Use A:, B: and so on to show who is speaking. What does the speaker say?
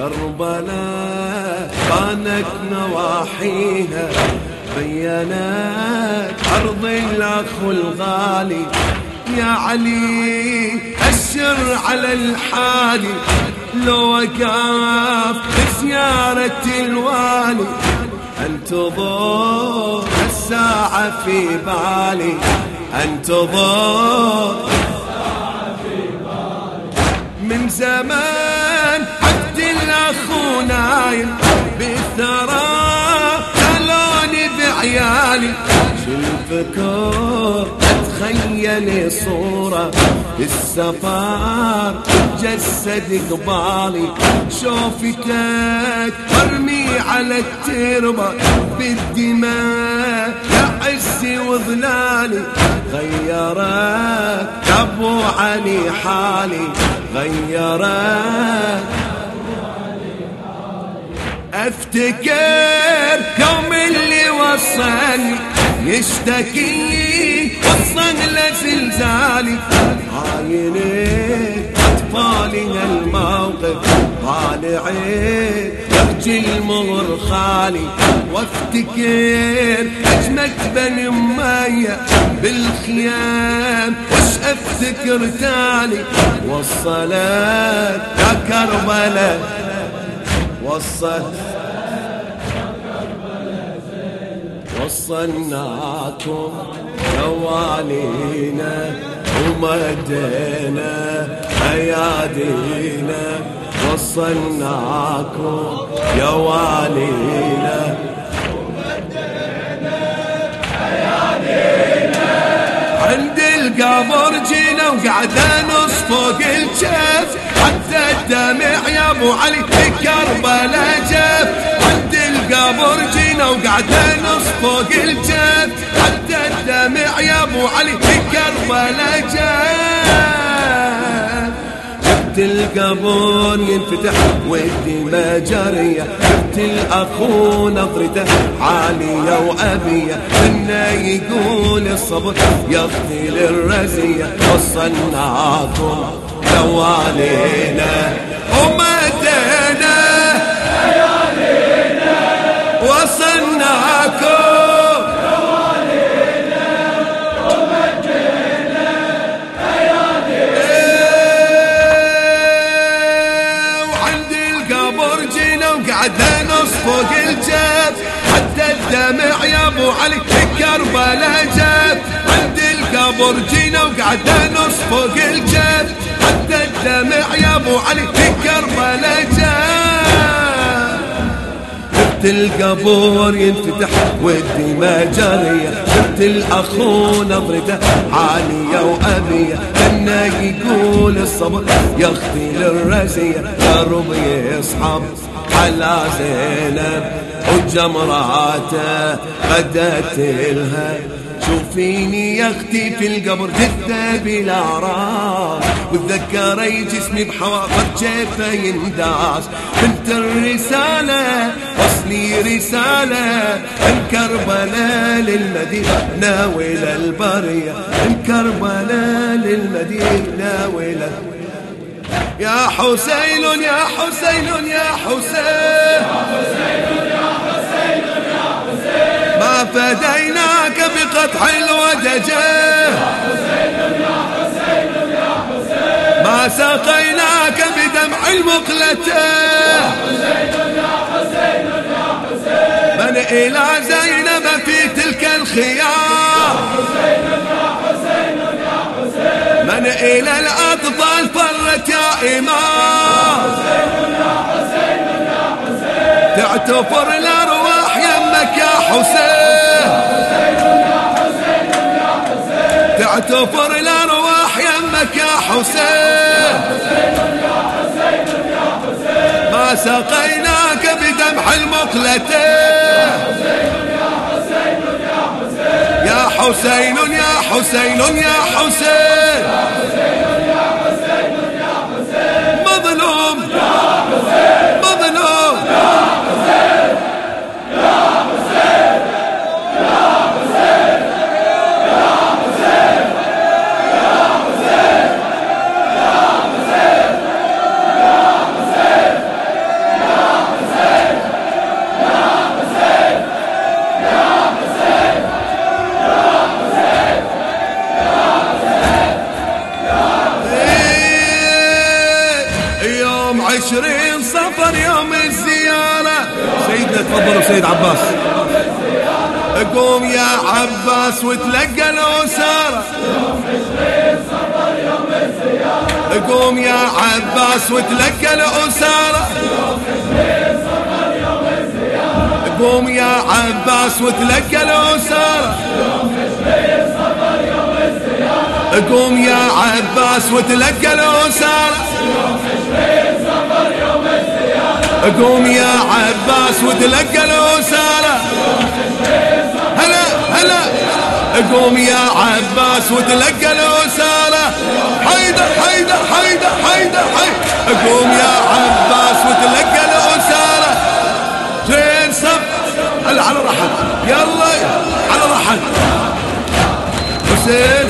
A: كربلاء كانت نواحيها بينت أرض الأخ الغالي يا علي أشر على الحالي لو وقف بزيارة الوالي انتظر الساعة في بالي. انتظر من زمان الاخو نايم بالثرى خلوني بعيالي. شو الفكر أتخيل صورة السفار جسد قبالي. شوفتك مرمي على التربة بالدماء. يا عزي وظلالي غيرت أبو علي حالي. غيرت أفتكر يوم اللي وصلني يشتكي وصل لزلزالي عايني أطفالي الموقف طالعين يرجي المغر خالي. وأفتكر اجمد بني أمية بالخيام وش أفتكر تالي وصلت يا كربلاء وصلت وصلناكم موالينا ومدينا ايادينا وصلناكم يا والينا عند القبر جينا وقعدنا نص فوق الجف حتى الدمع يا أبو علي كربلاء جف وقعدنا نص فوق الجد حتى الدمع يا أبو علي في كربلاء جاد شفت القبر ينفتح والدماء جارية شفت الأخو نظرته عالية وأبية. إنه يقول الصبر يغفي للرزية. وصلناكم دوالينا ومدينا فوق الجب حتى الدمع يا ابو علي في كربلاء جب عند القبر جينا وقعدنا نص فوق الجب حتى الدمع يا ابو علي في كربلاء جب شفت القبور ينفتح والدماء جارية شفت الأخو نظرته عالية وأبية. كنا يقول الصبر يخفي للرزية يا رب يصحب على زينب وجمراته غدت لها. شوفيني يا أختي في القبر جثة بلا راس وتذكري جسمي بحواطر جيفه ينداس. بنت الرسالة وصلي رسالة. من كربلاء للمدينة ناويل البرية. من كربلاء للمدينة ناويل يا حسين يا حسين يا حسين. ما فديناك بقطع الودجة ما سقيناك بدمع المقلة. إلى زينب في تلك الخيام. من إلى الأطفال فرت يا إمام. تعتفر الأرواح يمك يا حسين. تعتفر الأرواح يمك يا حسين. ما سقيناك بدمع المقلتين يا حسين يا حسين يا حسين وعشرين سيدنا تفضلوا سيد عباس. قوم يا عباس وتلقى الأسارة قوم يا عباس وتلقى الأسارة قوم يا عباس وتلقى الأسارة قوم يا عباس وتلقى الأسارة قوم يا عباس وتلقى الأسارة هلا هلا. قوم يا عباس وتلقى الأسارة حيدر حيدر حيدر حيدر حيدر. قوم يا عباس وتلقى الأسارة زين صف هلا على راحت يلا على راحت حسين.